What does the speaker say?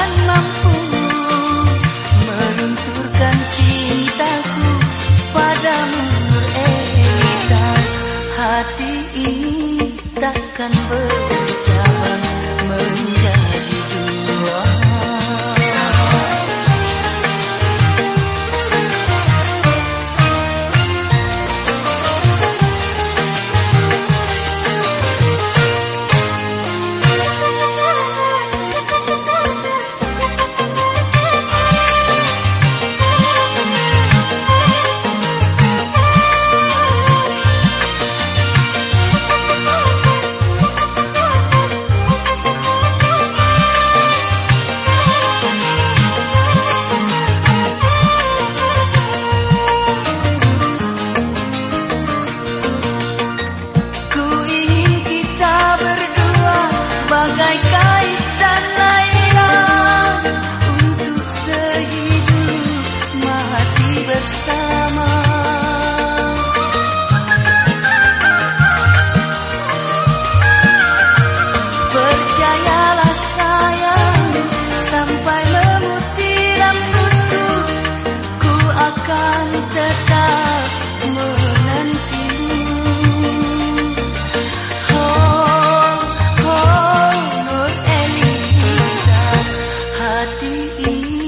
akan mampu melunturkan cintaku padamu Nur Elita hati ini takkan berubah bersama. Percayalah sayang sampai memutih rambutku Ku akan tetap menantimu. Oh, oh, Nur Elita hati ini